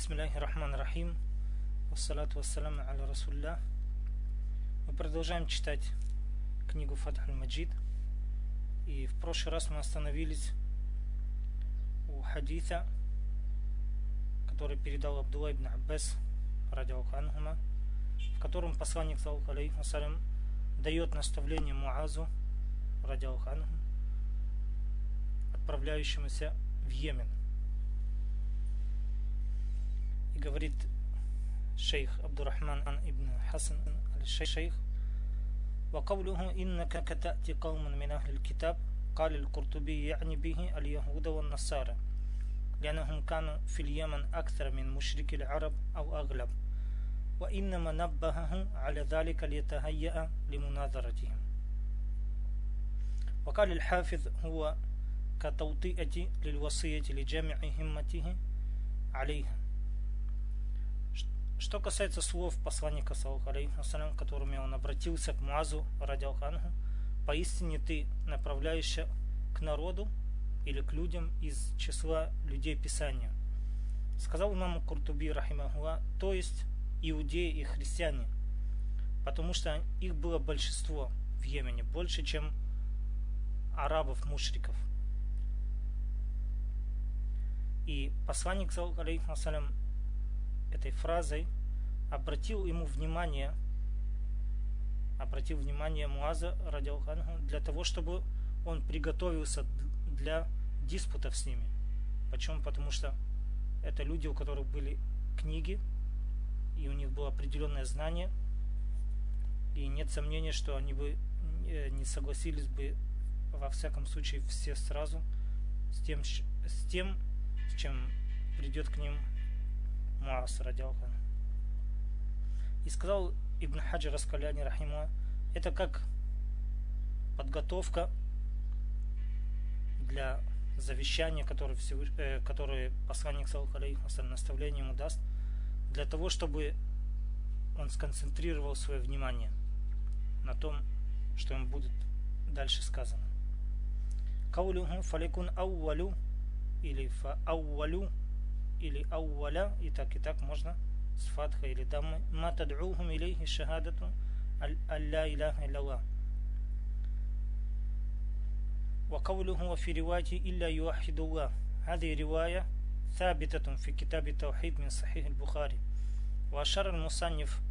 Бисмилляхи рахман рахим. Вассалату вассаляму аля расулля. Мы продолжаем читать книгу Фатх маджид И в прошлый раз мы остановились у хадиса, который передал Абдулла ибн Аббас, ради анхума, в котором посланник салям, дает наставление Муазу, ради анхум, отправляющемуся в Йемен. говорит шейх Абдурахман ан ибн Хасан аль-Шейх, وقوله إنك كتأتي قوم من أهل الكتاب قال القرطبي يعني به اليهود والنصارى لأنهم كانوا في اليمن أكثر من مشرك العرب أو أغلب وإنما نبهه على ذلك ليتهيأ لمناظرتهم وقال الحافظ هو كتوطئة للوصية لجمع همته عليها Что касается слов посланника Саллаху которыми он обратился к Муазу ради Алхангу, поистине ты направляешься к народу или к людям из числа людей Писания. Сказал имам Куртуби Рахимахуа, то есть иудеи и христиане, потому что их было большинство в Йемене, больше, чем арабов-мушриков. И посланник, алейхиссалям, этой фразой обратил ему внимание, обратил внимание Муаза Радиалхангу для того, чтобы он приготовился для диспутов с ними. Почему? Потому что это люди, у которых были книги, и у них было определенное знание, и нет сомнения, что они бы не согласились бы во всяком случае все сразу с тем, с тем, с чем придет к ним Муас радиалхан. И сказал Ибн Хаджи Раскаляни Рахима, это как подготовка для завещания, которое, Всевыш... э, которое посланник Салхалейхасан наставление ему даст, для того, чтобы он сконцентрировал свое внимание на том, что ему будет дальше сказано. Каулюху фаликун аувалю или фа аувалю или ауваля, и так и так можно с фатха или даммы. Ма тад'ухум илейхи шахадату алля иляха илlallah. وقوله وفي رواية إلا يوحد الله هذه رواية ثابتة في كتاب التوحيد من صحيح البخاري وأشار المصنف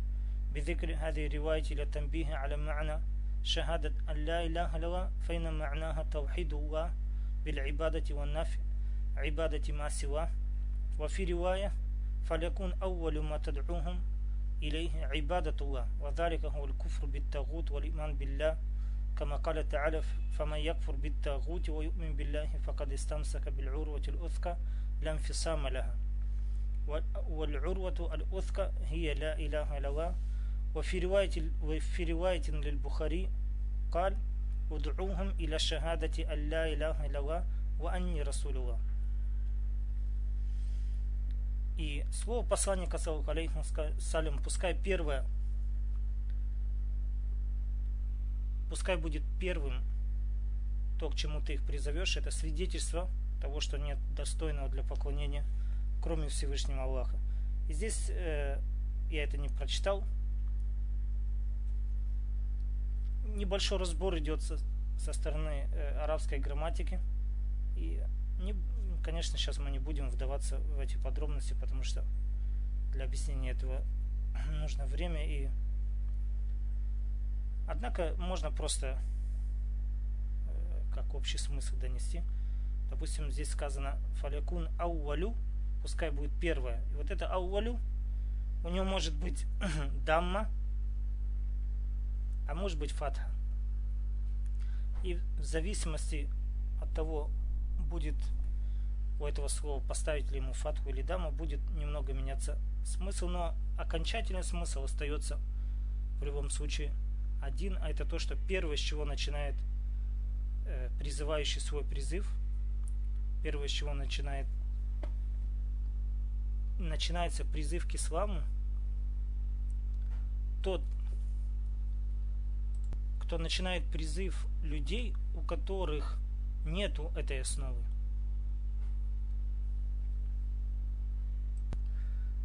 بذكر هذه الرواية إلى التنبيه على معنى شهادة أن لا إله إلا الله فإن معناها توحيد الله بالعبادة والنفي عبادة ما سواه وفي رواية فليكون أول ما تدعوهم إليه عبادة الله وذلك هو الكفر بالتاغوت والإيمان بالله كما قال تعالى فمن يكفر بالتاغوت ويؤمن بالله فقد استمسك بالعروة الأثقى لا انفصام لها. والعروة الأثقى هي لا إله إلا الله. وفي رواية وفي رواية للبخاري قال ادعوهم إلى الشهادة أن لا إله إلا الله وأني رسول الله. И слово посланника салям, пускай первое, пускай будет первым то, к чему ты их призовешь, это свидетельство того, что нет достойного для поклонения, кроме Всевышнего Аллаха. И здесь э, я это не прочитал. Небольшой разбор идет со, со стороны э, арабской грамматики. И не, конечно, сейчас мы не будем вдаваться в эти подробности, потому что для объяснения этого нужно время и Однако можно просто э, как общий смысл донести. Допустим, здесь сказано фалякун аувалю, пускай будет первое. И вот это аувалю, у него может быть дамма, а может быть фатха. И в зависимости от того, будет у этого слова поставить ли ему фатху или даму, будет немного меняться смысл, но окончательный смысл остается в любом случае один, а это то, что первое, с чего начинает э, призывающий свой призыв, первое, с чего начинает начинается призыв к исламу, тот, кто начинает призыв людей, у которых нету этой основы.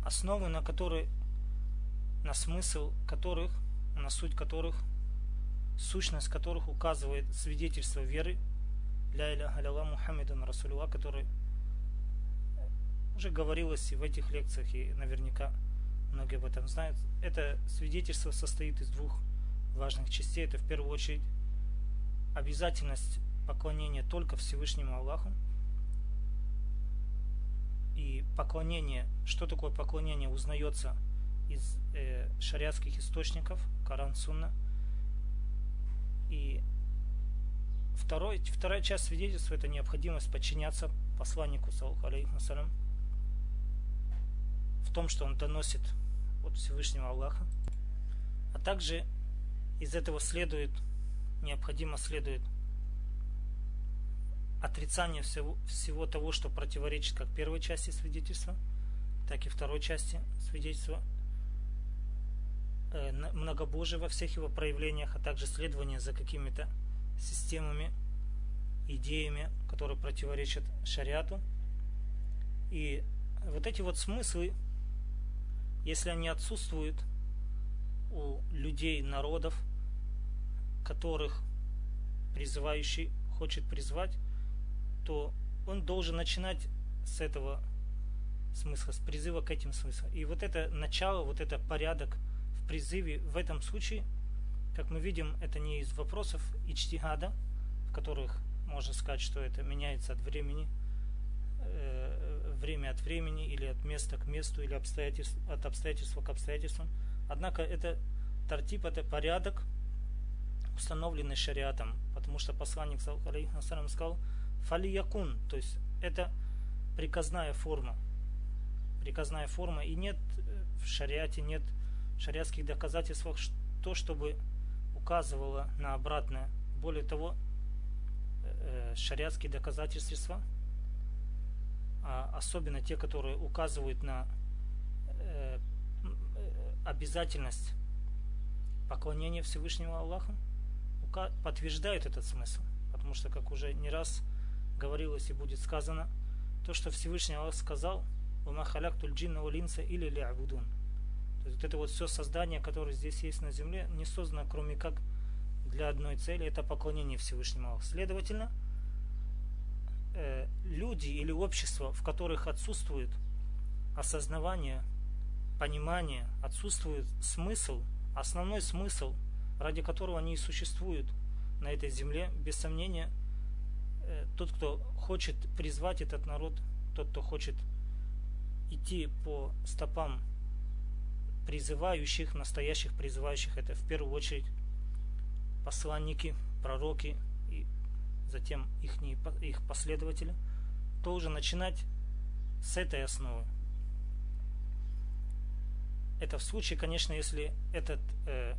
Основы, на которые, на смысл которых, на суть которых, сущность которых указывает свидетельство веры ля иля халяла Мухаммедан Расулюла, который уже говорилось и в этих лекциях, и наверняка многие об этом знают. Это свидетельство состоит из двух важных частей. Это в первую очередь обязательность поклонения только Всевышнему Аллаху. И поклонение, что такое поклонение, узнается из э, шариатских источников, Коран, Сунна. И второй, вторая часть свидетельства – это необходимость подчиняться посланнику, алейхи в том, что он доносит от Всевышнего Аллаха. А также из этого следует, необходимо следует отрицание всего, всего того, что противоречит как первой части свидетельства, так и второй части свидетельства, э, многобожие во всех его проявлениях, а также следование за какими-то системами, идеями, которые противоречат шариату. И вот эти вот смыслы, если они отсутствуют у людей, народов, которых призывающий хочет призвать, то он должен начинать с этого смысла, с призыва к этим смыслам. И вот это начало, вот это порядок в призыве в этом случае, как мы видим, это не из вопросов ичтигада, в которых можно сказать, что это меняется от времени, э, время от времени или от места к месту или обстоятельств, от обстоятельства к обстоятельствам. Однако это тартип, это порядок, установленный шариатом, потому что посланник сказал, фалиякун, то есть это приказная форма. Приказная форма. И нет э, в шариате, нет в шариатских доказательствах то, чтобы указывало на обратное. Более того, э, э, шариатские доказательства, а особенно те, которые указывают на обязательность поклонения Всевышнего Аллаху, подтверждают этот смысл. Потому что, как уже не раз говорилось и будет сказано, то, что Всевышний Аллах сказал, «Вама халяктуль джинна валинса или ли'абудун». То есть вот это вот все создание, которое здесь есть на земле, не создано кроме как для одной цели, это поклонение Всевышнему Аллаху. Следовательно, э, люди или общества, в которых отсутствует осознавание, понимание, отсутствует смысл, основной смысл, ради которого они и существуют на этой земле, без сомнения – тот, кто хочет призвать этот народ, тот, кто хочет идти по стопам призывающих, настоящих призывающих, это в первую очередь посланники, пророки и затем их, их последователи, должен начинать с этой основы. Это в случае, конечно, если этот, э,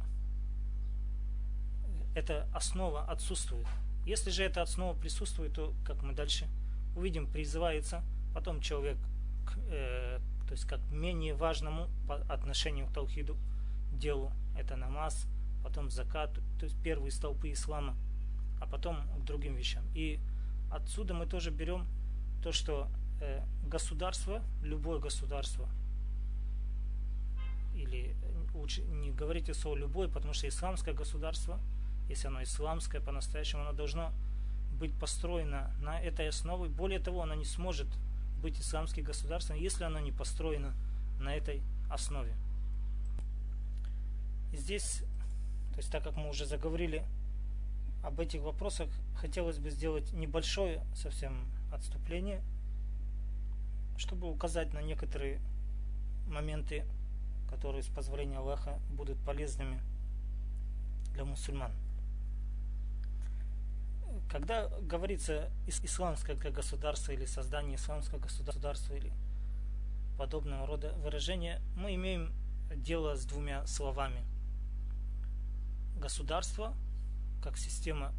эта основа отсутствует. Если же эта основа присутствует, то, как мы дальше увидим, призывается потом человек к, э, то есть как менее важному по отношению к Таухиду делу, это намаз, потом закат, то есть первые столпы ислама, а потом к другим вещам. И отсюда мы тоже берем то, что э, государство, любое государство, или лучше не говорите слово любое, потому что исламское государство – если оно исламское по-настоящему, оно должно быть построено на этой основе. Более того, оно не сможет быть исламским государством, если оно не построено на этой основе. И здесь, то есть так как мы уже заговорили об этих вопросах, хотелось бы сделать небольшое совсем отступление, чтобы указать на некоторые моменты, которые с позволения Аллаха будут полезными для мусульман когда говорится исламское государство или создание исламского государства или подобного рода выражения, мы имеем дело с двумя словами. Государство, как система,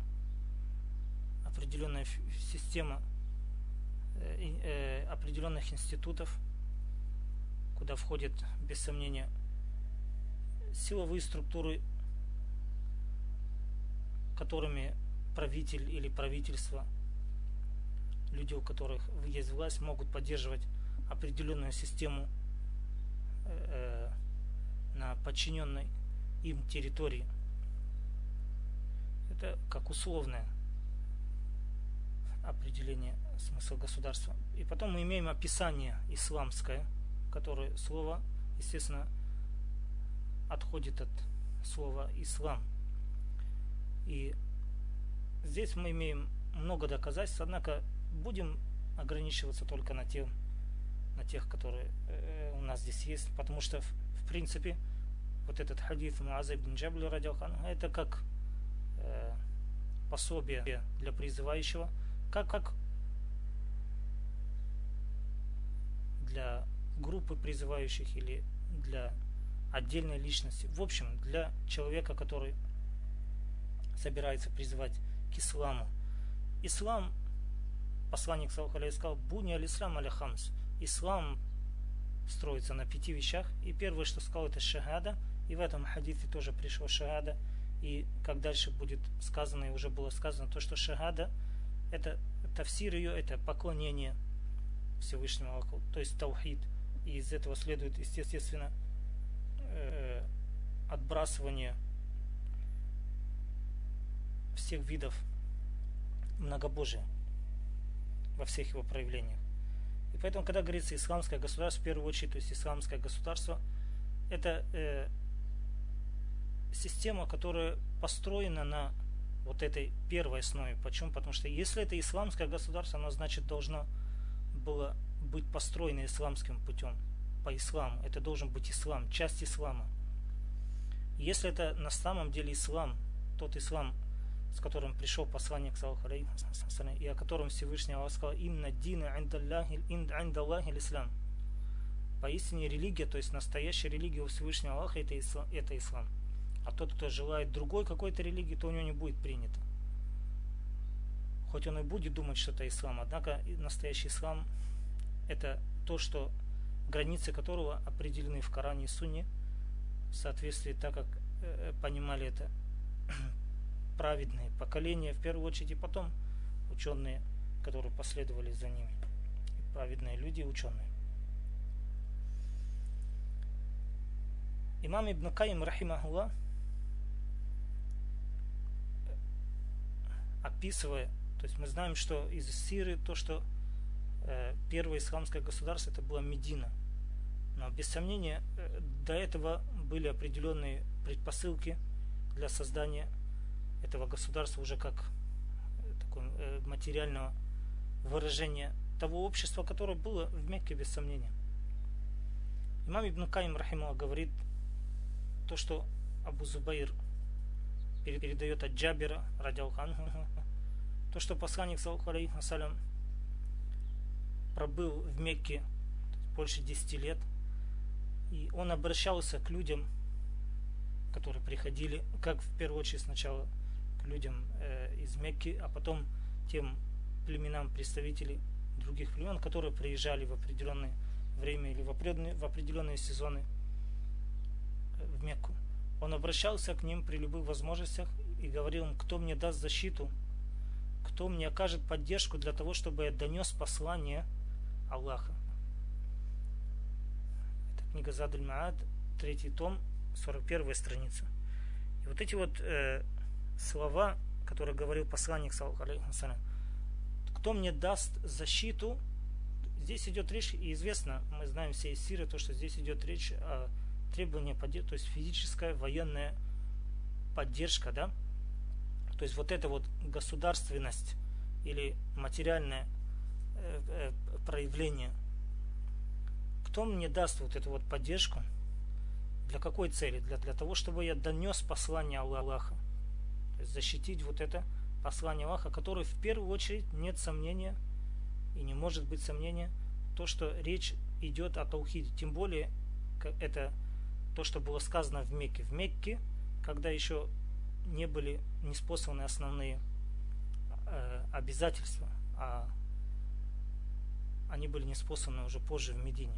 определенная система э, э, определенных институтов, куда входят, без сомнения, силовые структуры, которыми правитель или правительство, люди, у которых есть власть, могут поддерживать определенную систему э, на подчиненной им территории. Это как условное определение смысла государства. И потом мы имеем описание исламское, которое слово, естественно, отходит от слова ислам. И здесь мы имеем много доказательств, однако будем ограничиваться только на, тем, на тех, которые э, у нас здесь есть, потому что, в, в принципе, вот этот хадис Муаза ибн Джабли радиохан, это как э, пособие для призывающего, как, как для группы призывающих или для отдельной личности. В общем, для человека, который собирается призывать исламу. Ислам, посланник Салхаля сказал, буни аль-ислам аля хамс. Ислам строится на пяти вещах. И первое, что сказал, это шахада. И в этом хадисе тоже пришло шахада. И как дальше будет сказано, и уже было сказано, то, что шахада, это тавсир ее, это поклонение Всевышнему Аллаху, то есть таухид. И из этого следует, естественно, э, отбрасывание всех видов многобожия во всех его проявлениях. И поэтому, когда говорится исламское государство, в первую очередь, то есть исламское государство, это э, система, которая построена на вот этой первой основе. Почему? Потому что если это исламское государство, оно значит должно было быть построено исламским путем, по исламу. Это должен быть ислам, часть ислама. Если это на самом деле ислам, тот ислам, с которым пришел посланник Саллаху и о котором Всевышний Аллах сказал, «Инна дина индаллахи ислам». Поистине религия, то есть настоящая религия у Всевышнего Аллаха это ислам, это ислам. А тот, кто желает другой какой-то религии, то у него не будет принято. Хоть он и будет думать, что это ислам, однако настоящий ислам это то, что границы которого определены в Коране и Сунне в соответствии так, как э, понимали это праведные поколения в первую очередь, и потом ученые, которые последовали за ними. Праведные люди, ученые. Имам Ибн Каим, рахимахуллах, описывая, то есть мы знаем, что из Сиры то, что э, первое исламское государство, это была Медина. Но без сомнения, э, до этого были определенные предпосылки для создания этого государства уже как э, такое э, материального выражения того общества, которое было в Мекке, без сомнения. Имам Ибн Каим Рахимова говорит то, что Абу Зубаир передает от Джабира, радиалханху, то, что посланник Салам пробыл в Мекке больше 10 лет, и он обращался к людям, которые приходили, как в первую очередь сначала людям э, из Мекки, а потом тем племенам представителей других племен, которые приезжали в определенное время или в определенные, в определенные сезоны э, в Мекку. Он обращался к ним при любых возможностях и говорил им, кто мне даст защиту, кто мне окажет поддержку для того, чтобы я донес послание Аллаха. Это книга Задаль Маад, третий том, 41 страница. И вот эти вот э, слова, которые говорил посланник, кто мне даст защиту, здесь идет речь, и известно, мы знаем все из Сиры, то, что здесь идет речь о требовании поддержки, то есть физическая, военная поддержка, да, то есть вот эта вот государственность или материальное э, э, проявление, кто мне даст вот эту вот поддержку, для какой цели? Для, для того, чтобы я донес послание Аллаха защитить вот это послание Аллаха, которое в первую очередь нет сомнения и не может быть сомнения, то, что речь идет о Таухиде. Тем более, это то, что было сказано в Мекке. В Мекке, когда еще не были неспосланы основные э, обязательства, а они были неспосланы уже позже в Медине.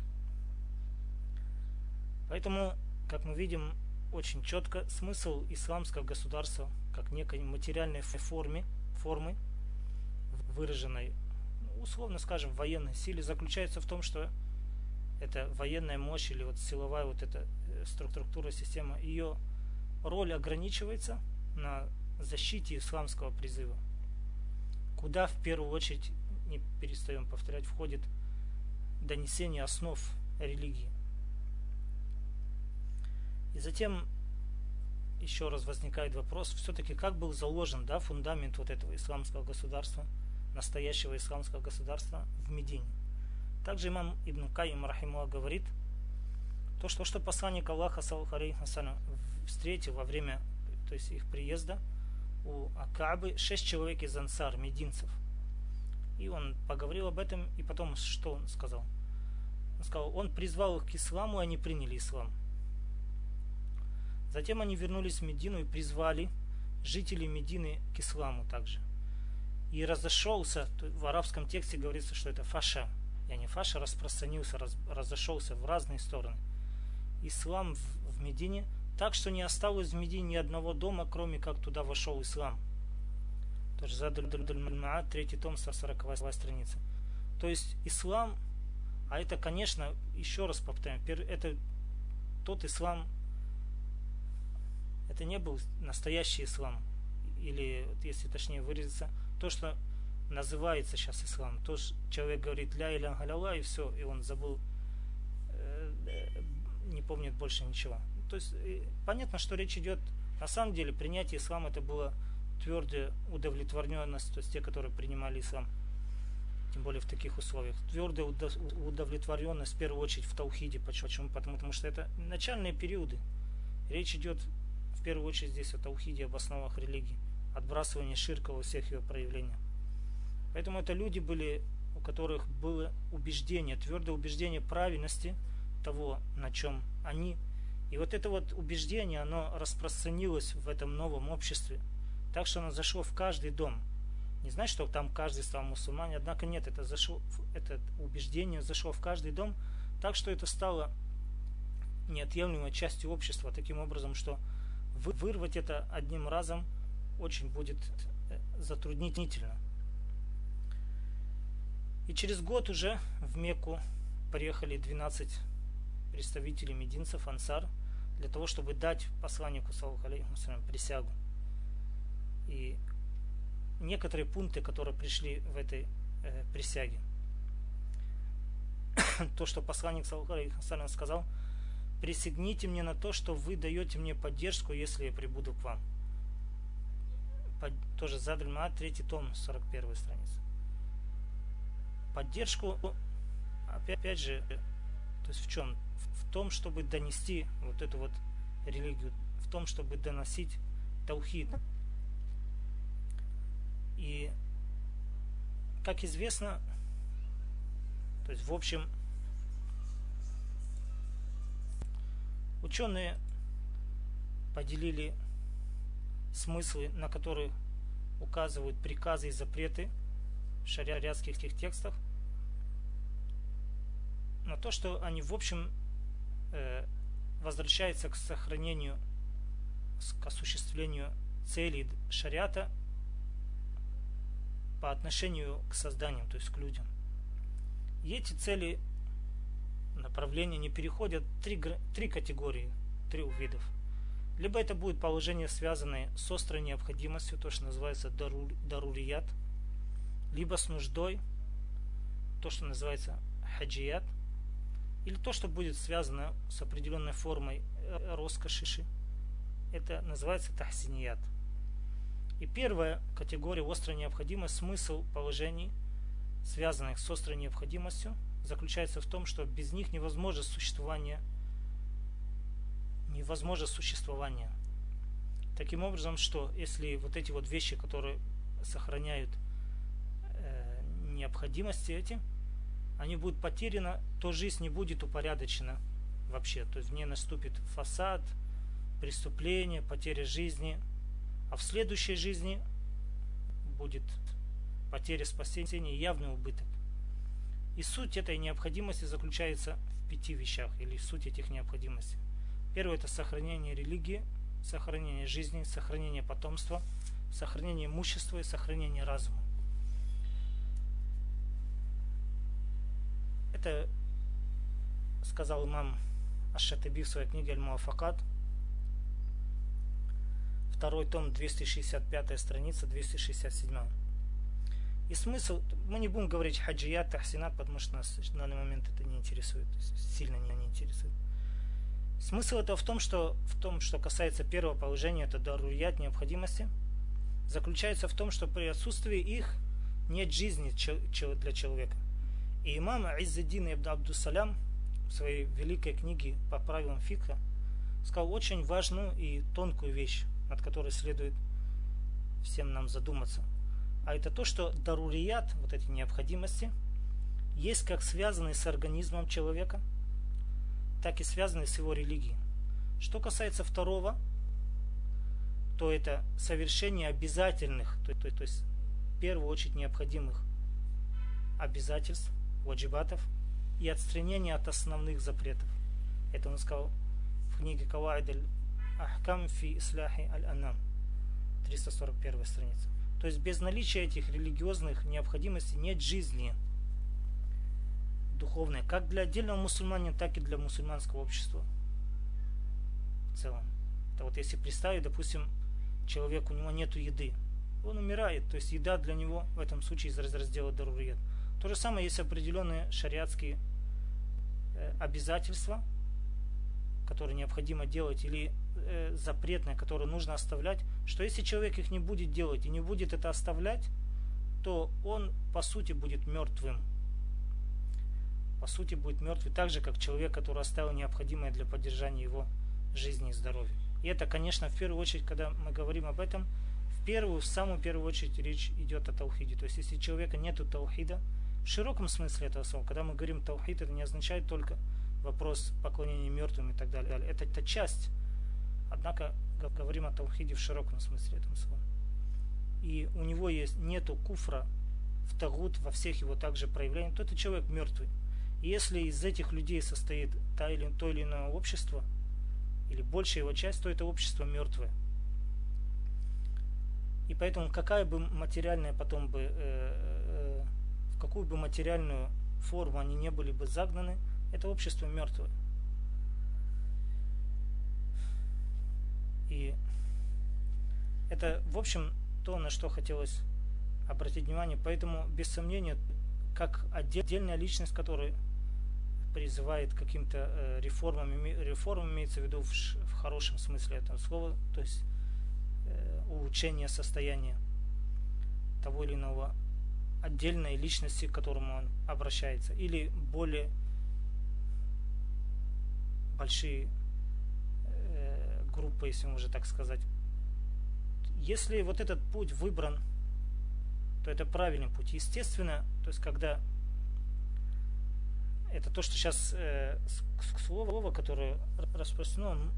Поэтому, как мы видим, очень четко смысл исламского государства как некой материальной форме, формы, выраженной, ну, условно скажем, военной силе, заключается в том, что эта военная мощь или вот силовая вот эта э, структура, система, ее роль ограничивается на защите исламского призыва. Куда в первую очередь, не перестаем повторять, входит донесение основ религии. И затем еще раз возникает вопрос, все-таки как был заложен да, фундамент вот этого исламского государства, настоящего исламского государства в Медине. Также имам Ибн Каим Рахимуа говорит, то, что, что посланник Аллаха встретил во время то есть их приезда у Акабы шесть человек из ансар, мединцев. И он поговорил об этом, и потом что он сказал? Он сказал, он призвал их к исламу, и они приняли ислам. Затем они вернулись в Медину и призвали жителей Медины к исламу также. И разошелся, в арабском тексте говорится, что это фаша. Я не фаша распространился, раз, разошелся в разные стороны. Ислам в, в Медине, так что не осталось в Медине ни одного дома, кроме как туда вошел ислам. Тоже Задуль третий том, 140 страница. То есть ислам, а это, конечно, еще раз повторяю, это тот ислам, это не был настоящий ислам, или, если точнее выразиться, то, что называется сейчас ислам. То, что человек говорит ля иля галяла и все, и он забыл, э, не помнит больше ничего. То есть понятно, что речь идет, на самом деле, принятие ислама это было твердая удовлетворенность, то есть те, которые принимали ислам, тем более в таких условиях. Твердая удовлетворенность в первую очередь в Таухиде. Почему? Потому, потому что это начальные периоды. Речь идет первую очередь здесь о таухиде, об основах религии, отбрасывание ширка во всех ее проявлениях. Поэтому это люди были, у которых было убеждение, твердое убеждение правильности того, на чем они. И вот это вот убеждение, оно распространилось в этом новом обществе, так что оно зашло в каждый дом. Не значит, что там каждый стал мусульмане, однако нет, это, зашло, это убеждение зашло в каждый дом, так что это стало неотъемлемой частью общества, таким образом, что вырвать это одним разом очень будет э, затруднительно. И через год уже в Мекку приехали 12 представителей мединцев, ансар, для того, чтобы дать посланнику саллаху присягу. И некоторые пункты, которые пришли в этой э, присяге. то, что посланник саллаху сказал – присягните мне на то, что вы даете мне поддержку, если я прибуду к вам. Под, тоже Задаль Маат, третий том, 41 страница. Поддержку, опять, опять же, то есть в чем? В, в том, чтобы донести вот эту вот религию, в том, чтобы доносить таухид. И, как известно, то есть в общем, Ученые поделили смыслы, на которые указывают приказы и запреты в шариатских текстах, на то, что они в общем э, возвращаются к сохранению, к осуществлению целей шариата по отношению к созданию, то есть к людям. И эти цели направления не переходят три, три категории, трех видов. Либо это будет положение, связанное с острой необходимостью, то, что называется дару, дарурият, либо с нуждой, то, что называется хаджият, или то, что будет связано с определенной формой э, роскоши, это называется тахсиният. И первая категория острой необходимость, смысл положений, связанных с острой необходимостью – заключается в том, что без них невозможно существование, невозможно существование. Таким образом, что если вот эти вот вещи, которые сохраняют э, необходимости эти, они будут потеряны, то жизнь не будет упорядочена вообще. То есть в ней наступит фасад, преступление, потеря жизни. А в следующей жизни будет потеря спасения и явный убыток. И суть этой необходимости заключается в пяти вещах, или суть этих необходимостей. Первое – это сохранение религии, сохранение жизни, сохранение потомства, сохранение имущества и сохранение разума. Это сказал имам Аш-Шатаби в своей книге Аль-Муафакат, второй том, 265 страница, 267. И смысл, мы не будем говорить хаджият, тахсинат, потому что нас в данный момент это не интересует, сильно не, не интересует. Смысл этого в том, что в том, что касается первого положения, это даруят необходимости, заключается в том, что при отсутствии их нет жизни для человека. И имам Иззаддин ибн Абдусалям в своей великой книге по правилам фикха сказал очень важную и тонкую вещь, над которой следует всем нам задуматься – а это то, что дарурият, вот эти необходимости, есть как связанные с организмом человека, так и связанные с его религией. Что касается второго, то это совершение обязательных, то, то, то есть в первую очередь необходимых обязательств, ваджибатов и отстранение от основных запретов. Это он сказал в книге Кавайд Ахкам фи Исляхи Аль-Анам, 341 страница. То есть без наличия этих религиозных необходимостей нет жизни духовной, как для отдельного мусульманина, так и для мусульманского общества в целом. Это вот если представить, допустим, человек, у него нет еды, он умирает, то есть еда для него в этом случае из раздела дарурiyat. То же самое есть определенные шариатские э, обязательства, которые необходимо делать, или э, запретные, которые нужно оставлять, что если человек их не будет делать и не будет это оставлять, то он по сути будет мертвым. По сути будет мертвый так же, как человек, который оставил необходимое для поддержания его жизни и здоровья. И это, конечно, в первую очередь, когда мы говорим об этом, в первую, в самую первую очередь речь идет о таухиде. То есть, если у человека нет таухида, в широком смысле этого слова, когда мы говорим таухид, это не означает только вопрос поклонения мертвым и так далее. Это, это часть Однако говорим о Таухиде в широком смысле этого слова. И у него есть нету куфра в тагут во всех его также проявлениях, то это человек мертвый. И если из этих людей состоит та или, то или иное общество, или большая его часть, то это общество мертвое. И поэтому какая бы материальная потом бы, э, э, в какую бы материальную форму они не были бы загнаны, это общество мертвое. И это, в общем, то, на что хотелось обратить внимание. Поэтому, без сомнения, как отдельная личность, которая призывает каким-то э, реформам, реформам имеется в виду в, в хорошем смысле этого слова, то есть э, улучшение состояния того или иного отдельной личности, к которому он обращается, или более большие группа, если можно так сказать. Если вот этот путь выбран, то это правильный путь. Естественно, то есть когда это то, что сейчас э, слово, которое распространено,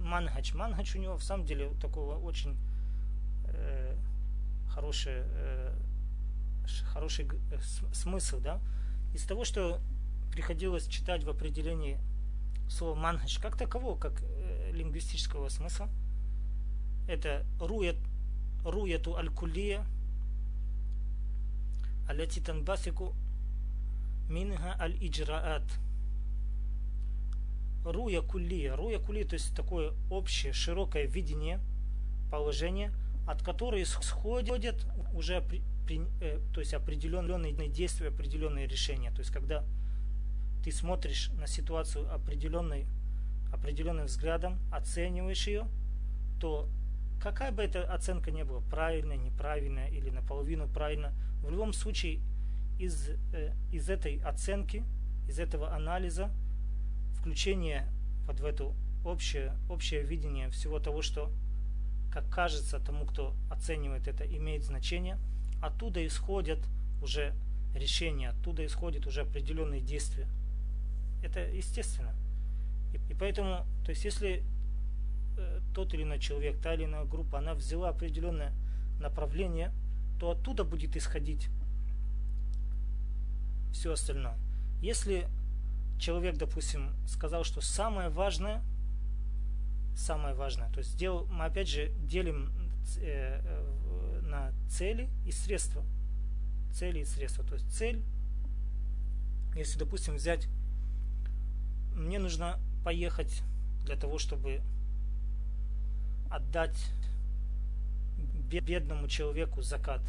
мангач. Мангач у него в самом деле такого очень э, хороший, э, хороший э, смысл, да. Из того, что приходилось читать в определении слова мангач как такового, как лингвистического смысла. Это руят, руяту аль-кулия, аляти танбасику минга аль-иджраат. Руя кулия. Руя кулия, то есть такое общее, широкое видение положения, от которого исходят уже при, э, то есть определенные действия, определенные решения. То есть когда ты смотришь на ситуацию определенной определенным взглядом, оцениваешь ее, то какая бы эта оценка ни была, правильная, неправильная или наполовину правильная, в любом случае из, э, из этой оценки, из этого анализа, включение вот в это общее, общее видение всего того, что, как кажется тому, кто оценивает это, имеет значение, оттуда исходят уже решения, оттуда исходят уже определенные действия. Это естественно. И, и поэтому, то есть если э, тот или иной человек, та или иная группа, она взяла определенное направление, то оттуда будет исходить все остальное. Если человек, допустим, сказал, что самое важное, самое важное, то есть сделал, мы опять же делим э, э, на цели и средства. Цели и средства. То есть цель, если, допустим, взять мне нужно поехать для того, чтобы отдать бедному человеку закат.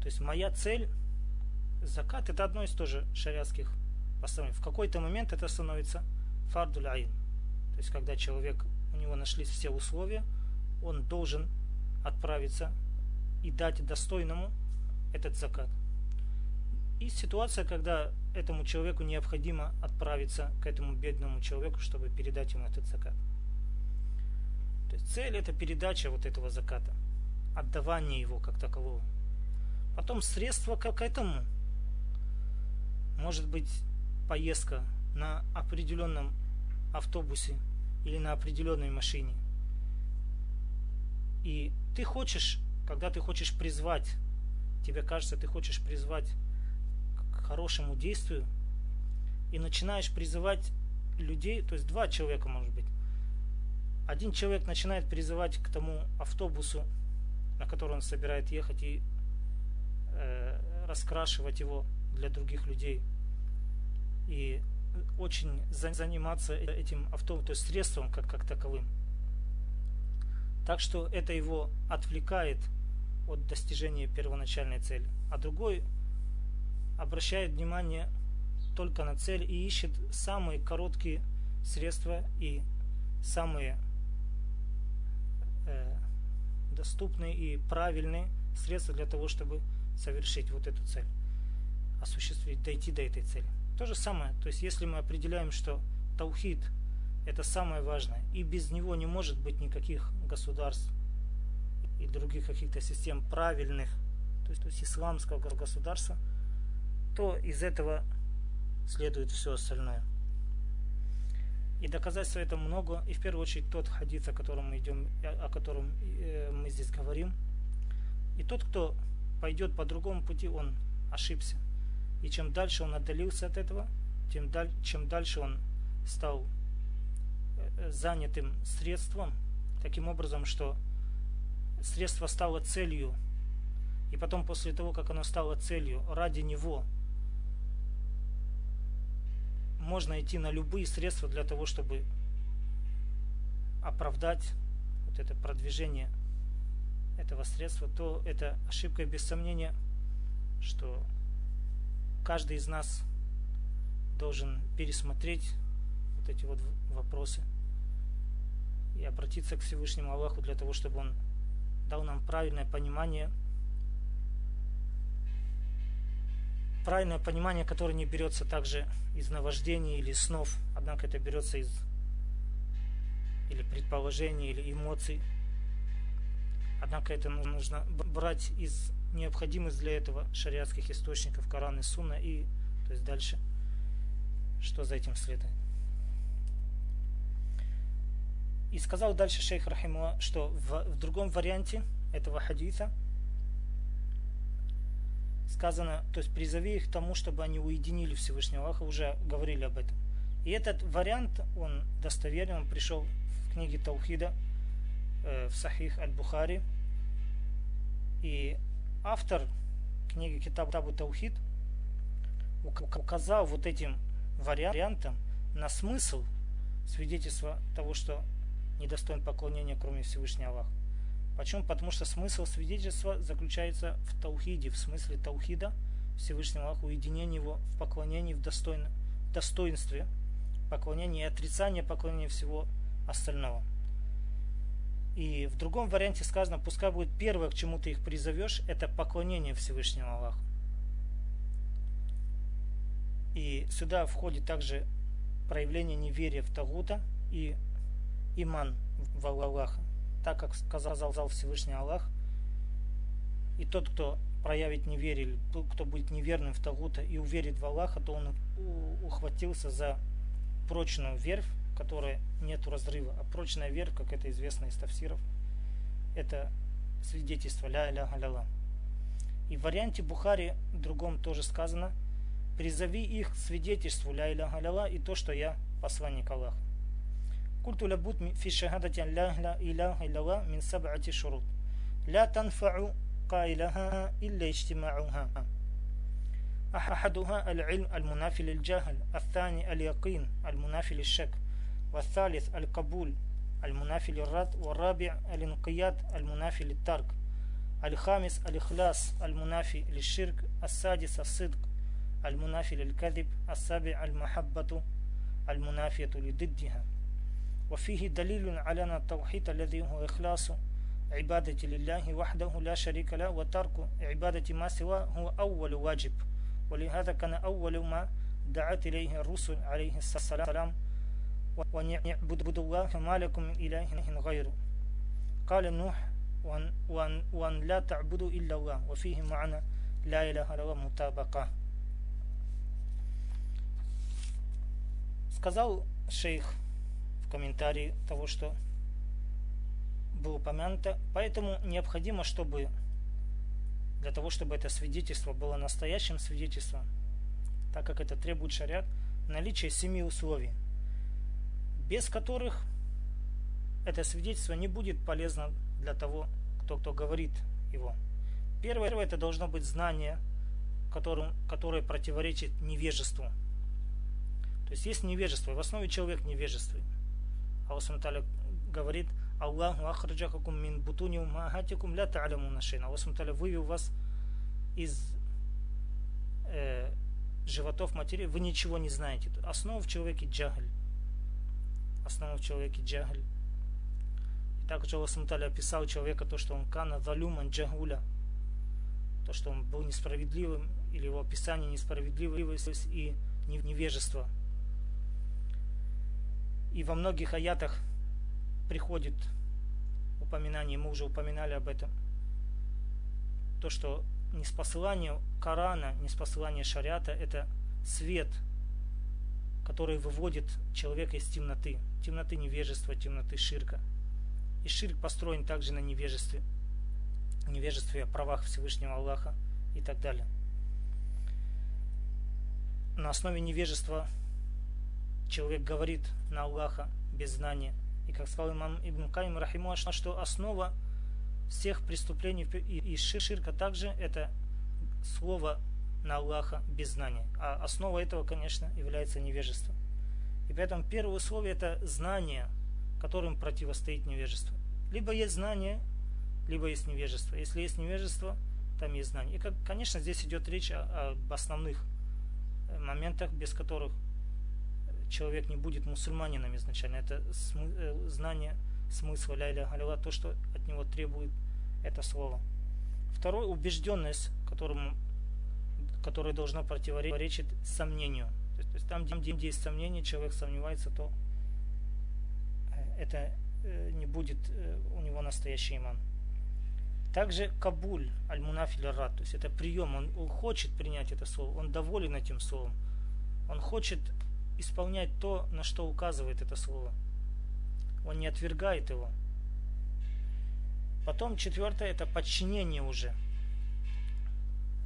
То есть моя цель, закат это одно из тоже шариатских постановлений. В какой-то момент это становится фардуль. То есть когда человек, у него нашлись все условия, он должен отправиться и дать достойному этот закат. И ситуация, когда этому человеку необходимо отправиться к этому бедному человеку, чтобы передать ему этот закат. То есть цель это передача вот этого заката, отдавание его как такового. Потом средства к этому может быть поездка на определенном автобусе или на определенной машине. И ты хочешь, когда ты хочешь призвать, тебе кажется, ты хочешь призвать хорошему действию, и начинаешь призывать людей, то есть два человека может быть. Один человек начинает призывать к тому автобусу, на который он собирает ехать, и э, раскрашивать его для других людей. И очень заниматься этим автобусом, то есть средством как, как таковым. Так что это его отвлекает от достижения первоначальной цели. А другой обращает внимание только на цель и ищет самые короткие средства и самые э, доступные и правильные средства для того, чтобы совершить вот эту цель, осуществить, дойти до этой цели. То же самое, то есть если мы определяем, что таухид это самое важное, и без него не может быть никаких государств и других каких-то систем правильных, то есть, то есть исламского государства, то из этого следует все остальное. И доказательств этому много, и в первую очередь тот хадис, о котором мы идем, о котором э, мы здесь говорим. И тот, кто пойдет по другому пути, он ошибся. И чем дальше он отдалился от этого, тем даль, чем дальше он стал э, занятым средством, таким образом, что средство стало целью, и потом после того, как оно стало целью, ради него можно идти на любые средства для того, чтобы оправдать вот это продвижение этого средства, то это ошибка без сомнения, что каждый из нас должен пересмотреть вот эти вот вопросы и обратиться к Всевышнему Аллаху для того, чтобы Он дал нам правильное понимание, правильное понимание, которое не берется также из наваждений или снов, однако это берется из или предположений, или эмоций. Однако это нужно брать из необходимых для этого шариатских источников Коран и Сунна и то есть дальше что за этим следует. И сказал дальше шейх Рахимуа, что в, в другом варианте этого хадиса сказано, то есть призови их к тому, чтобы они уединили Всевышнего Аллаха, уже говорили об этом. И этот вариант, он достоверен, он пришел в книге Таухида, э, в Сахих Аль-Бухари. И автор книги Китаб Табу Таухид указал вот этим вариантом на смысл свидетельства того, что недостоин поклонения, кроме Всевышнего Аллаха. Почему? Потому что смысл свидетельства заключается в таухиде, в смысле таухида Всевышнего Аллаха, уединение его в поклонении, в достойно, достоинстве поклонения и отрицание поклонения всего остального. И в другом варианте сказано, пускай будет первое, к чему ты их призовешь, это поклонение Всевышнего Аллаха. И сюда входит также проявление неверия в Тагута и иман в Аллаха, так как сказал Всевышний Аллах. И тот, кто проявит неверие, кто будет неверным в Тагута и уверит в Аллаха, то он ухватился за прочную верфь, в которой нет разрыва. А прочная верфь, как это известно из тафсиров, это свидетельство ля ля ля И в варианте Бухари другом тоже сказано, призови их к свидетельству ля иля ля и то, что я посланник Аллаха. قلت لابد في شهادة لا إله إلا الله من سبعة شروط. لا تنفع قائلها إلا اجتماعها. أحدها العلم المنافي للجهل الثاني اليقين المنافي للشك والثالث القبول المنافي للرد والرابع الانقياد المنافي للترك الخامس الإخلاص المنافي للشرك السادس الصدق المنافي للكذب السابع المحبة المنافية لضدها. وفيه دليل على أن التوحيد الذي هو إخلاص عبادة لله وحده لا شريك له وترك عبادة ما سواه هو أول واجب ولهذا كان أول ما دعت إليه الرسل عليه السلام وأن يعبدوا الله ما لكم من إله غيره قال نوح وأن, وأن, وأن لا تعبدوا إلا الله وفيه معنى لا إله إلا الله مطابقة Сказал шейх в комментарии того, что было упомянуто, поэтому необходимо, чтобы для того, чтобы это свидетельство было настоящим свидетельством, так как это требует шариат, наличие семи условий, без которых это свидетельство не будет полезно для того, кто, кто говорит его. Первое, это должно быть знание, которым, которое противоречит невежеству. То есть есть невежество, в основе человек невежествует. Аллах Субтитры говорит, Аллаху ахраджахакум мин бутуни умахатикум ля та'аляму нашейна. Аллах Субтитры вывел вас из э, животов матери, вы ничего не знаете. Основа в человеке джагль. Основа в человеке джагль. И также Аллах Субтитры описал человека то, что он кана залюман джагуля. То, что он был несправедливым, или его описание несправедливость и невежество. И во многих аятах приходит упоминание, мы уже упоминали об этом, то, что неспосылание Корана, неспосылание шариата – это свет, который выводит человека из темноты. Темноты невежества, темноты ширка. И ширк построен также на невежестве. Невежестве о правах Всевышнего Аллаха и так далее. На основе невежества человек говорит на Аллаха без знания. И как сказал имам Ибн Каим Рахиму, что основа всех преступлений и ширка также это слово на Аллаха без знания. А основа этого, конечно, является невежество. И поэтому первое условие это знание, которым противостоит невежество. Либо есть знание, либо есть невежество. Если есть невежество, там есть знание. И, как, конечно, здесь идет речь о, об основных моментах, без которых человек не будет мусульманином изначально. Это смы, э, знание смысла ля иля галя, то, что от него требует это слово. Второе, убежденность, которому, которая должна противоречить сомнению. То есть, то есть там, где есть сомнение, человек сомневается, то э, это э, не будет у него настоящий иман. Также кабуль, аль-мунафиль рад, то есть это прием, он, он хочет принять это слово, он доволен этим словом, он хочет исполнять то, на что указывает это слово. Он не отвергает его. Потом четвертое это подчинение уже.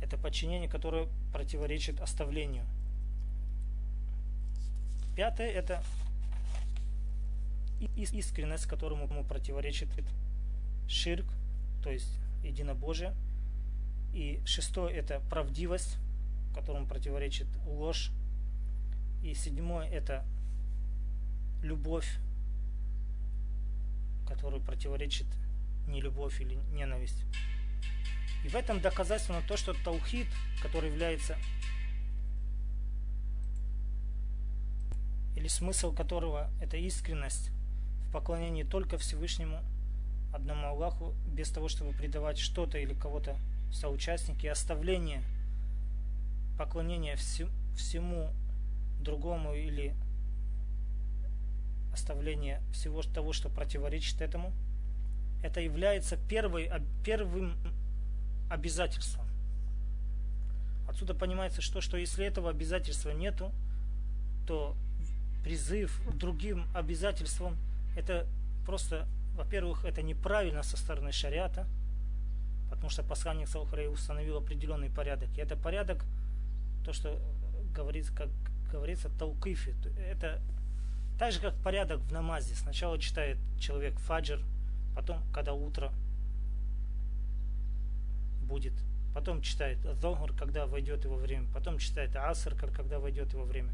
Это подчинение, которое противоречит оставлению. Пятое это искренность, которому ему противоречит ширк, то есть единобожие. И шестое это правдивость, которому противоречит ложь. И седьмое это любовь, которая противоречит не любовь или ненависть. И в этом доказательство то, что таухид, который является или смысл которого это искренность в поклонении только Всевышнему одному Аллаху, без того, чтобы предавать что-то или кого-то соучастники, оставление поклонения всему другому или оставление всего того, что противоречит этому, это является первой, первым обязательством. Отсюда понимается, что, что если этого обязательства нету, то призыв другим обязательствам это просто, во-первых, это неправильно со стороны шариата, потому что посланник Салхарей установил определенный порядок. И это порядок, то, что говорится, как говорится, таукифи. Это так же, как порядок в намазе. Сначала читает человек фаджр, потом, когда утро будет, потом читает Зогур, когда войдет его время, потом читает Аср, когда войдет его время,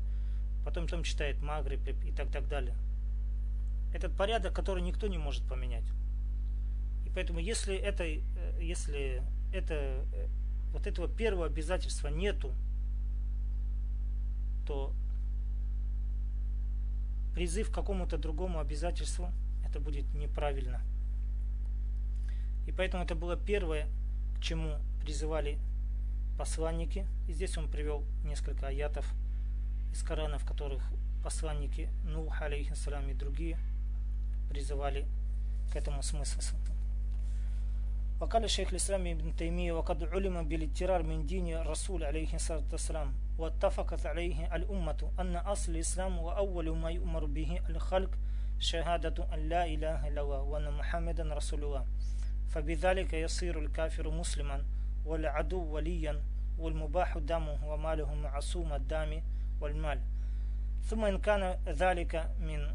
потом, потом читает Магриб и так, так далее. Этот порядок, который никто не может поменять. И поэтому, если это, э, если это, э, вот этого первого обязательства нету, то призыв к какому-то другому обязательству, это будет неправильно. И поэтому это было первое, к чему призывали посланники. И здесь он привел несколько аятов из Корана, в которых посланники Нух, алейхиссалам и другие призывали к этому смыслу. وقال الشيخ الإسلام ابن تيمية وقد علم بالاضطرار من دين الرسول عليه الصلاة والسلام واتفقت عليه الأمة أن أصل الإسلام وأول ما يؤمر به الخلق شهادة أن لا إله إلا الله وأن محمدا رسول الله فبذلك يصير الكافر مسلما والعدو وليا والمباح دمه وماله معصوم الدم والمال. ثم إن كان ذلك من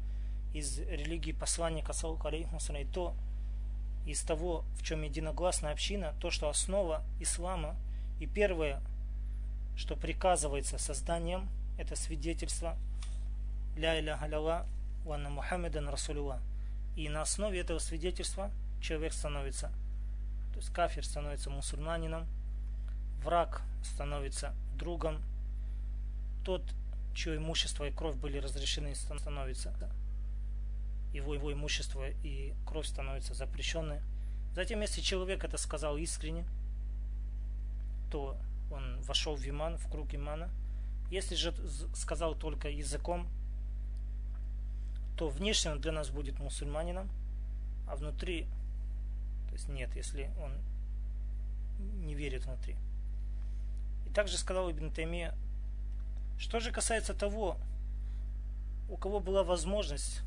из религии посланника и то из того, в чем единогласна община, то, что основа ислама и первое, что приказывается созданием, это свидетельство ля иля галяла ванна Мухаммедан Расулюла. И на основе этого свидетельства человек становится, то есть кафир становится мусульманином, враг становится другом, тот, чье имущество и кровь были разрешены, становится его, его имущество и кровь становятся запрещенной. Затем, если человек это сказал искренне, то он вошел в иман, в круг имана. Если же сказал только языком, то внешне он для нас будет мусульманином, а внутри, то есть нет, если он не верит внутри. И также сказал Ибн Тайми, что же касается того, у кого была возможность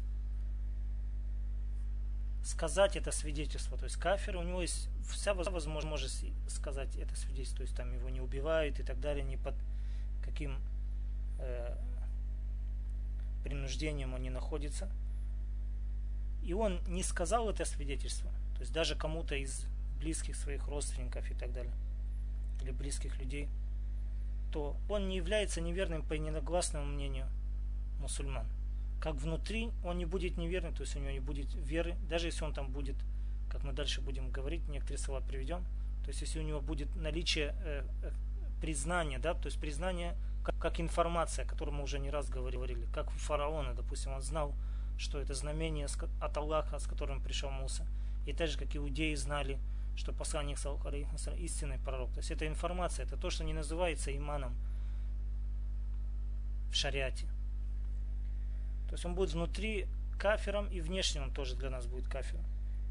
сказать это свидетельство. То есть кафир, у него есть вся возможность сказать это свидетельство. То есть там его не убивают и так далее, ни под каким э, принуждением он не находится. И он не сказал это свидетельство. То есть даже кому-то из близких своих родственников и так далее. Или близких людей. То он не является неверным по ненагласному мнению мусульман как внутри он не будет неверный, то есть у него не будет веры, даже если он там будет, как мы дальше будем говорить, некоторые слова приведем, то есть если у него будет наличие э, э, признания, да, то есть признание как, как информация, о которой мы уже не раз говорили, как у фараона, допустим, он знал, что это знамение от Аллаха, с которым пришел Муса, и так же, как иудеи знали, что посланник истинный пророк. То есть это информация, это то, что не называется иманом в шариате. То есть он будет внутри кафером и внешне он тоже для нас будет кафером.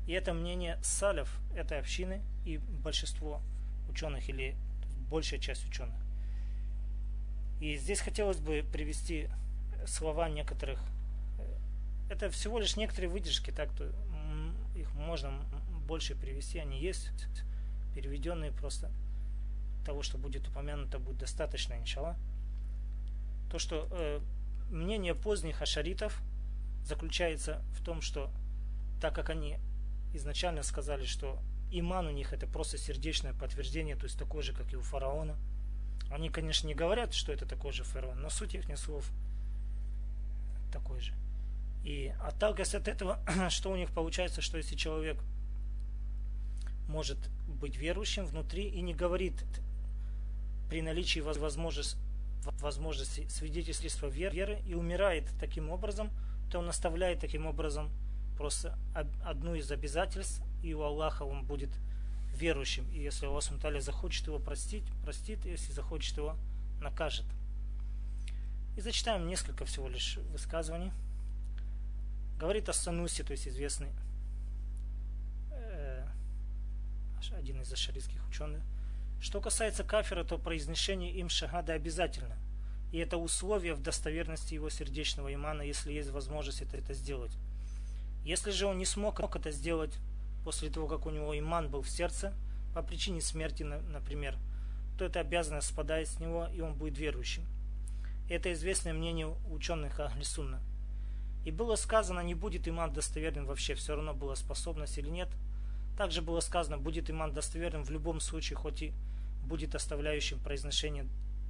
И это мнение салев этой общины и большинство ученых или большая часть ученых. И здесь хотелось бы привести слова некоторых. Это всего лишь некоторые выдержки, так то их можно больше привести, они есть, переведенные просто того, что будет упомянуто, будет достаточно, иншалла. То, что э, мнение поздних ашаритов заключается в том, что так как они изначально сказали, что иман у них это просто сердечное подтверждение, то есть такое же, как и у фараона. Они, конечно, не говорят, что это такой же фараон, но суть их слов такой же. И отталкиваясь от этого, что у них получается, что если человек может быть верующим внутри и не говорит при наличии возможности возможности свидетельства веры и умирает таким образом, то он оставляет таким образом просто одну из обязательств, и у Аллаха он будет верующим. И если Аллах Сумталя захочет его простить, простит, если захочет его, накажет. И зачитаем несколько всего лишь высказываний. Говорит о Сануси, то есть известный э, один из ашарийских ученых, Что касается кафира, то произношение им шагада обязательно. И это условие в достоверности его сердечного имана, если есть возможность это, это сделать. Если же он не смог это сделать после того, как у него иман был в сердце, по причине смерти, например, то эта обязанность спадает с него, и он будет верующим. Это известное мнение ученых Ахлисунна. И было сказано, не будет иман достоверным вообще, все равно была способность или нет. Также было сказано, будет иман достоверным в любом случае, хоть и будет оставляющим произношение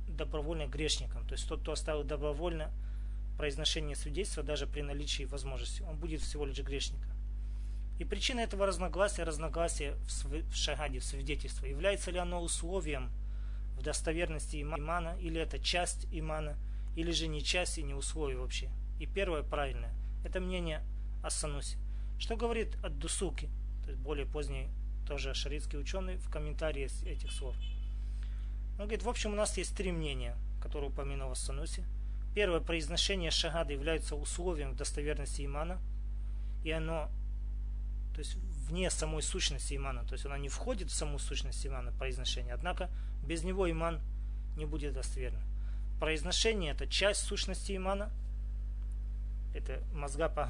добровольно грешником. То есть тот, кто оставил добровольно произношение свидетельства, даже при наличии возможности, он будет всего лишь грешником. И причина этого разногласия, разногласия в шагаде, в свидетельстве, является ли оно условием в достоверности имана, или это часть имана, или же не часть и не условие вообще. И первое правильное, это мнение о Санусе. Что говорит от Дусуки, то есть более поздний тоже шаритский ученый в комментарии этих слов. Он говорит, в общем, у нас есть три мнения, которые упомянул в Сануси. Первое, произношение шагады является условием достоверности имана, и оно, то есть вне самой сущности имана, то есть оно не входит в саму сущность имана, произношение, однако без него иман не будет достоверным. Произношение это часть сущности имана, это мозга по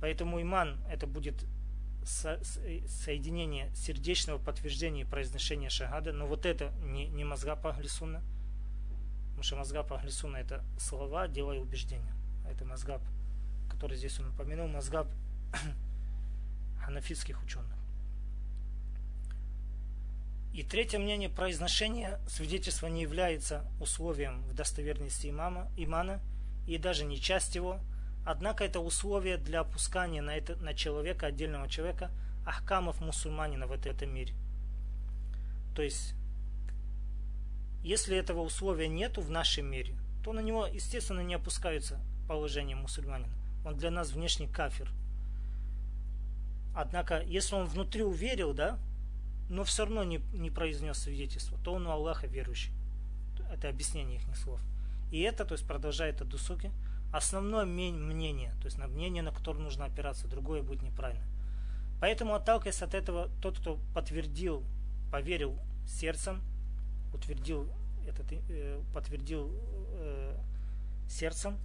поэтому иман это будет со, соединение сердечного подтверждения и произношения шагада, но вот это не, не мозга сунна, потому что мозга сунна это слова, дела и убеждения, а это мозгаб, который здесь он упомянул, мозгаб ханафитских ученых. И третье мнение, произношение свидетельства не является условием в достоверности имама, имана и даже не часть его, однако это условие для опускания на, это, на человека, отдельного человека, ахкамов мусульманина в этом мире. То есть, если этого условия нету в нашем мире, то на него, естественно, не опускаются положение мусульманина. Он для нас внешний кафир. Однако, если он внутри уверил, да, но все равно не, не произнес свидетельство, то он у Аллаха верующий. Это объяснение их слов. И это, то есть продолжает Адусуки, основное мнение, то есть на мнение, на которое нужно опираться, другое будет неправильно. Поэтому, отталкиваясь от этого, тот, кто подтвердил, поверил сердцем, утвердил этот, э, подтвердил э, сердцем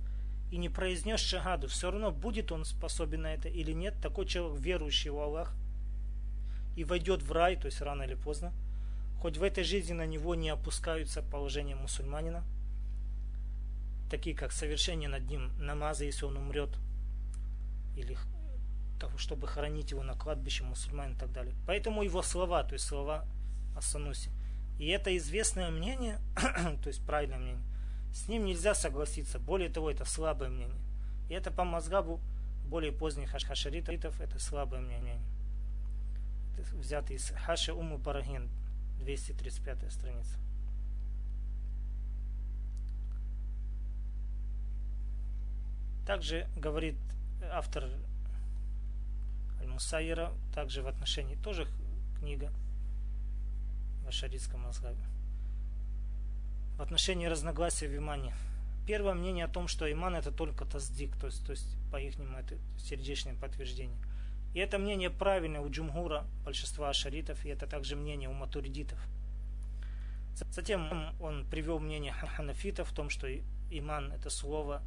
и не произнес шагаду, все равно будет он способен на это или нет, такой человек, верующий в Аллах, и войдет в рай, то есть рано или поздно, хоть в этой жизни на него не опускаются положения мусульманина, такие как совершение над ним намаза, если он умрет, или того, чтобы хоронить его на кладбище мусульман и так далее. Поэтому его слова, то есть слова о Санусе. И это известное мнение, то есть правильное мнение, с ним нельзя согласиться. Более того, это слабое мнение. И это по мазгабу более поздних хашаритов, это слабое мнение взятый из Хаша Уму Барагин, 235 страница. Также говорит автор Аль-Мусайра, также в отношении, тоже книга в Ашаритском мазхабе. В отношении разногласия в имане. Первое мнение о том, что иман это только таздик, то есть, то есть по их это сердечное подтверждение – и это мнение правильное у джумгура, большинства ашаритов, и это также мнение у матуридитов. Затем он привел мнение ханафитов в том, что иман это слово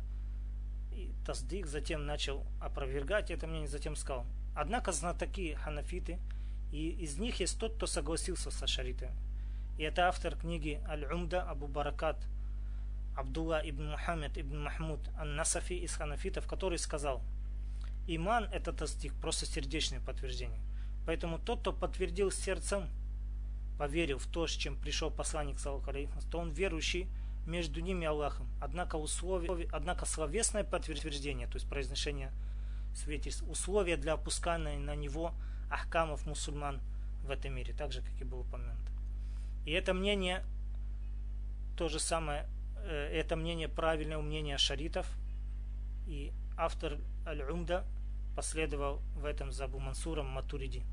и таздик, затем начал опровергать это мнение, затем сказал. Однако знатоки ханафиты, и из них есть тот, кто согласился с ашаритами. И это автор книги Аль-Умда Абу Баракат Абдулла ибн Мухаммед ибн Махмуд Ан-Насафи из ханафитов, который сказал – Иман – это тастик, просто сердечное подтверждение. Поэтому тот, кто подтвердил сердцем, поверил в то, с чем пришел посланник, то он верующий между ними Аллахом. Однако, условие, однако словесное подтверждение, то есть произношение свидетельств, условия для опускания на него ахкамов мусульман в этом мире, так же, как и было упомянуто. И это мнение, то же самое, э, это мнение правильное мнение шаритов, и автор Аль-Умда последовал в этом за Абу Мансуром Матуриди.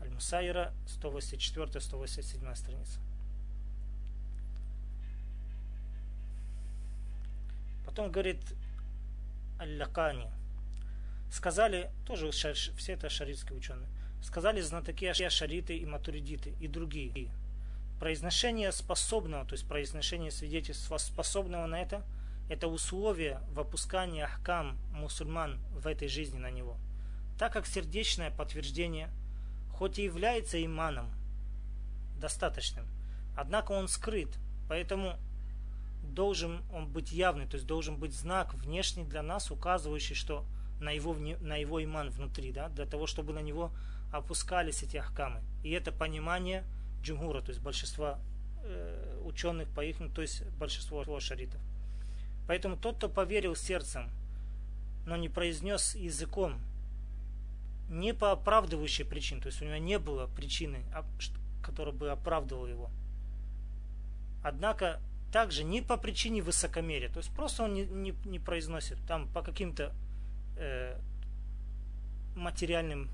Аль-Мусайра, 184-187 страница. Потом говорит Аль-Лакани. Сказали, тоже все это шаритские ученые, сказали знатоки ашариты и матуридиты и другие. Произношение способного, то есть произношение свидетельства способного на это, это условие в опускании ахкам мусульман в этой жизни на него. Так как сердечное подтверждение, хоть и является иманом, достаточным, однако он скрыт, поэтому должен он быть явный, то есть должен быть знак внешний для нас, указывающий, что на его, на его иман внутри, да, для того, чтобы на него опускались эти ахкамы. И это понимание джумгура, то есть большинства э, ученых по их, то есть большинство шаритов. Поэтому тот, кто поверил сердцем, но не произнес языком, не по оправдывающей причине, то есть у него не было причины, которая бы оправдывала его. Однако также не по причине высокомерия, то есть просто он не, не, не произносит, там по каким-то э, материальным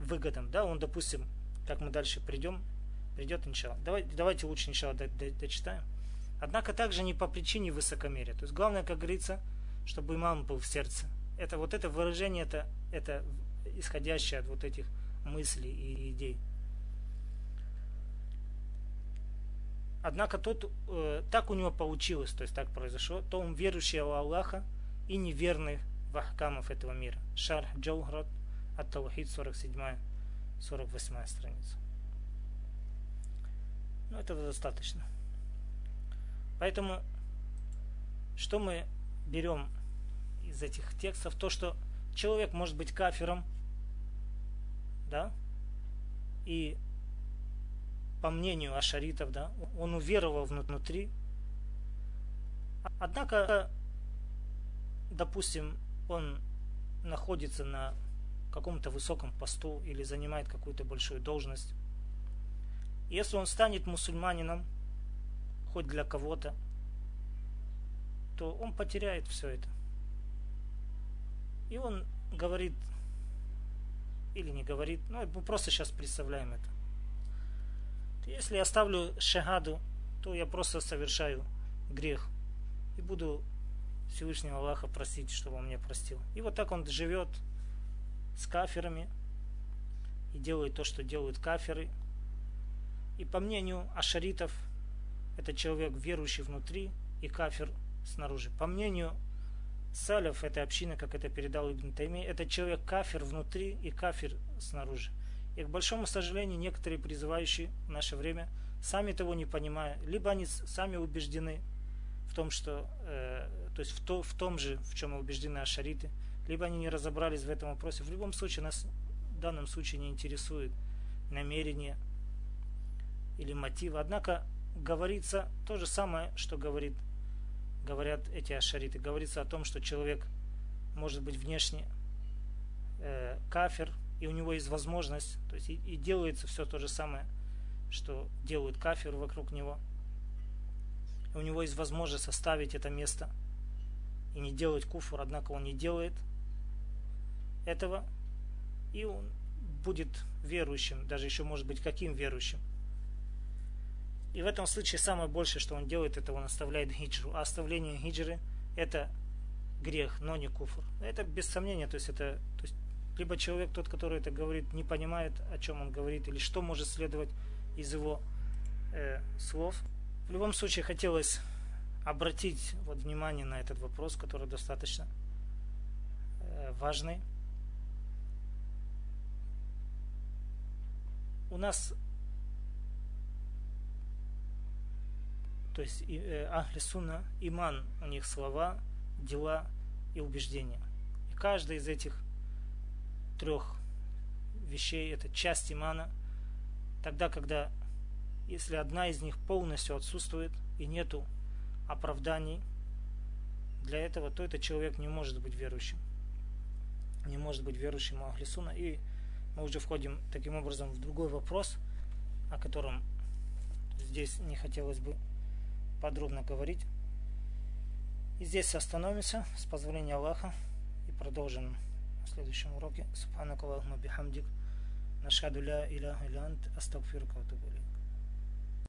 выгодам, да, он, допустим, как мы дальше придем, придет иншалла. Давай, давайте лучше иншалла дочитаем. Однако также не по причине высокомерия. То есть главное, как говорится, чтобы имам был в сердце. Это вот это выражение, это, это исходящее от вот этих мыслей и идей. Однако тот, э, так у него получилось, то есть так произошло, то он верующий в Аллаха и неверный в ахкамов этого мира. Шар Джоухрат от Таухид 47 48 страница. Ну, этого достаточно. Поэтому, что мы берем из этих текстов? То, что человек может быть кафером, да, и по мнению ашаритов, да, он уверовал внутри. Однако, допустим, он находится на каком-то высоком посту или занимает какую-то большую должность. Если он станет мусульманином, хоть для кого-то, то он потеряет все это. И он говорит, или не говорит, ну, мы просто сейчас представляем это. Если я ставлю шагаду, то я просто совершаю грех. И буду Всевышнего Аллаха просить, чтобы он мне простил. И вот так он живет с каферами и делает то, что делают каферы. И по мнению ашаритов, это человек верующий внутри и кафир снаружи. По мнению салев, этой общины, как это передал Ибн Тайми, это человек кафир внутри и кафир снаружи. И к большому сожалению, некоторые призывающие в наше время, сами того не понимая, либо они сами убеждены в том, что, э, то есть в, то, в том же, в чем убеждены ашариты, либо они не разобрались в этом вопросе. В любом случае, нас в данном случае не интересует намерение или мотивы. Однако говорится то же самое, что говорит, говорят эти ашариты. Говорится о том, что человек может быть внешне э, кафир, и у него есть возможность, то есть и, и делается все то же самое, что делают кафир вокруг него. И у него есть возможность оставить это место и не делать куфур, однако он не делает этого, и он будет верующим, даже еще может быть каким верующим. И в этом случае самое большее, что он делает, это он оставляет хиджру. А оставление хиджры это грех, но не куфур. Это без сомнения, то есть это то есть либо человек, тот, который это говорит, не понимает, о чем он говорит, или что может следовать из его э, слов. В любом случае хотелось обратить вот внимание на этот вопрос, который достаточно э, важный. У нас, то есть э, Ахли Сунна, иман, у них слова, дела и убеждения. И каждый из этих трех вещей, это часть имана, тогда, когда, если одна из них полностью отсутствует и нету оправданий для этого, то этот человек не может быть верующим. Не может быть верующим у Ахлисуна. И мы уже входим таким образом в другой вопрос, о котором здесь не хотелось бы подробно говорить. И здесь остановимся, с позволения Аллаха, и продолжим в следующем уроке. Субханакаллахума бихамдик. Нашхаду ля иляха илля ант. Астагфирука ва